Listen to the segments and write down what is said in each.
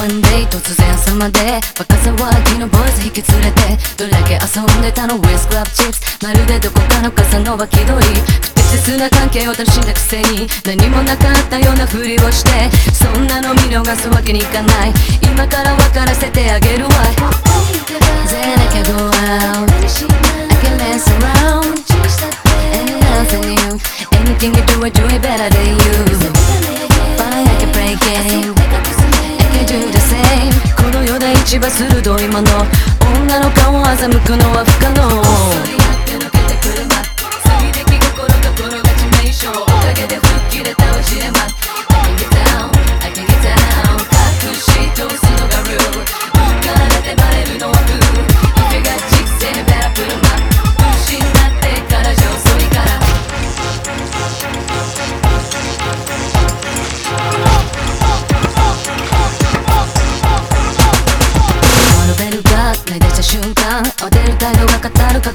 One day 突然朝まで若さは昨日ボイス引き連れてどれだけ遊んでたの？ウィスクラップチップスまるでどこかの傘の脇取り。不適切な関係を楽しんだくせに何もなかったようなふりをしてそんなの見逃すわけにいかない。今から分からせてあげるわ Then I can go out? I can dance around. And nothing. New Anything you do I do it better than you. の世で一番鋭いもの。女の顔を欺くのは不可能。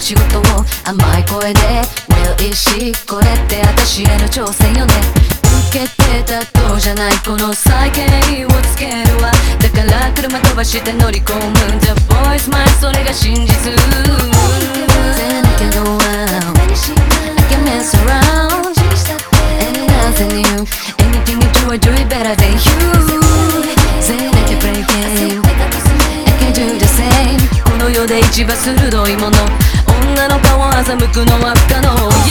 仕事を甘い声で無意識これって私への挑戦よね。受けてたとじゃないこの再建をつけるわ。だから車飛ばして乗り込む。The voice my それが真実。で一番鋭いもの。女の顔を欺くのは不可能。